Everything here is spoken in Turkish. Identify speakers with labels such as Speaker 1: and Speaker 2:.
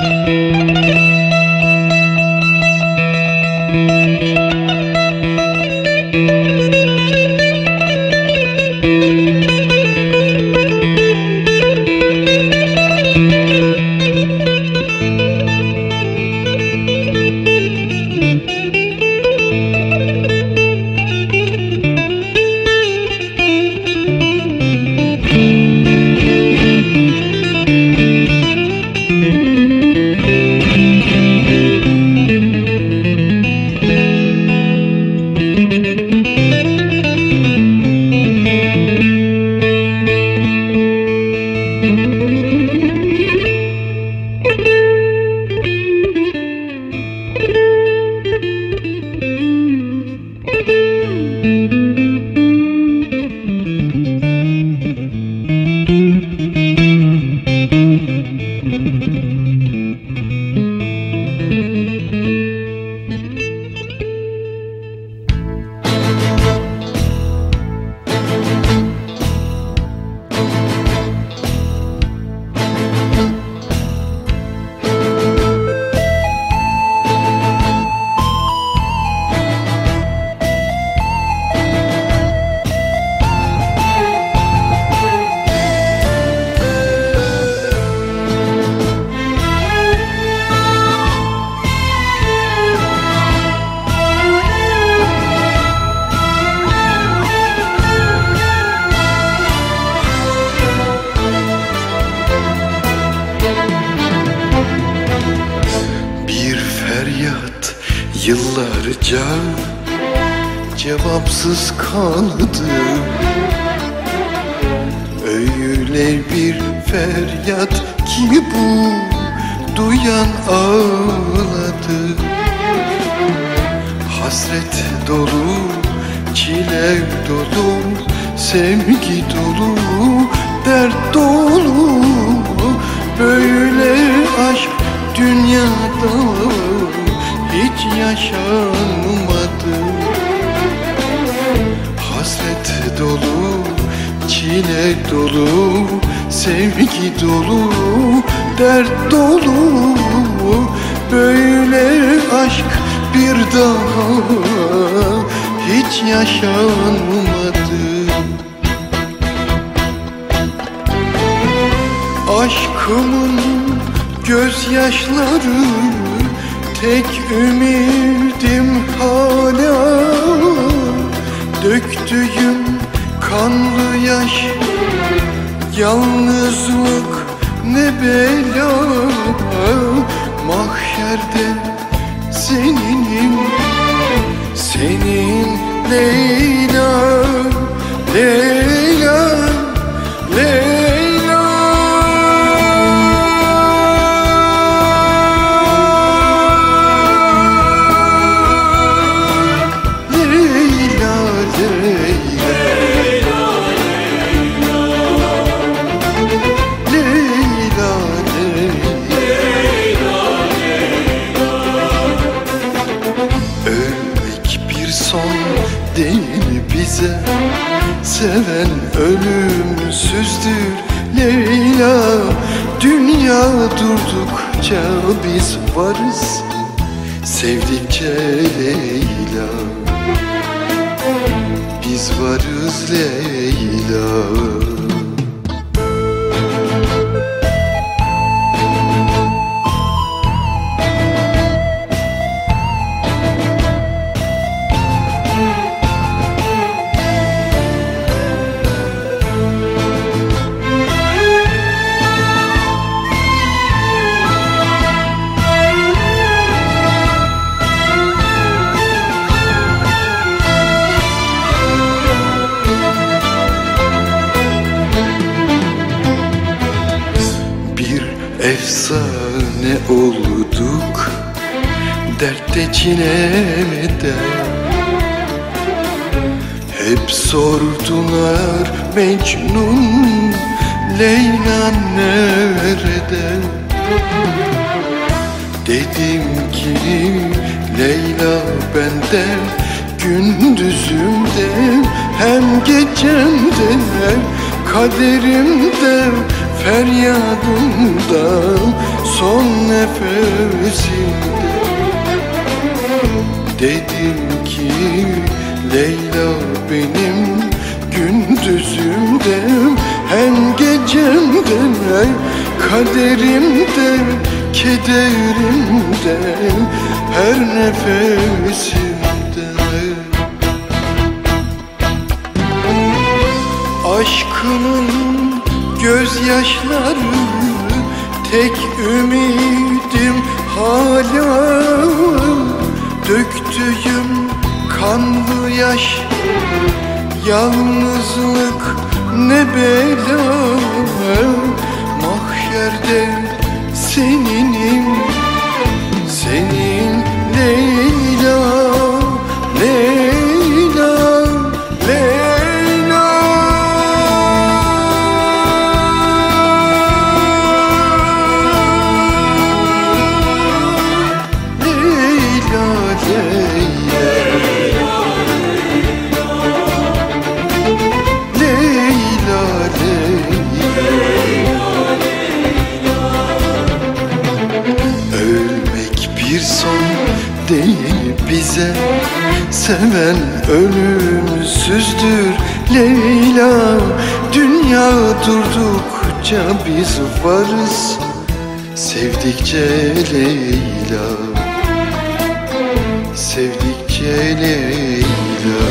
Speaker 1: Bir yıllarca cevapsız kaldı Öyle bir feryat ki bu duyan ağladı. Hasret dolu, çile dolu, sevgi dolu, dert dolu. Böyle aşk dünyada hiç yaşanmadı. Hasret dolu, çile dolu, sevgi dolu, dert dolu. Böyle aşk bir daha hiç yaşanmadı. Aşkımın gözyaşları tek ümidim hala Döktüğüm kanlı yaş. Yalnızlık ne bela Mahşerde Senin bize Seven ölümsüzdür Leyla. Dünya durdukça biz varız. Sevdikçe Leyla. Biz varız Leyla efsane olduk Dertte çilemede Hep sordular Mecnun Leyla nerede? Dedim ki Leyla bende Gündüzümde hem gecemde Kaderimde feryadımdan son nefesimde. Dedim ki Leyla benim gündüzümde hem gecemde kaderimde kederimde her nefesimde. Aşkının gözyaşları tek ümidim hala Döktüğüm kanlı yaş. Yalnızlık ne bela Mahşerde seninim değil bize. Seven ölümsüzdür Leyla. Dünya durdukça biz varız. Sevdikçe Leyla. Sevdikçe Leyla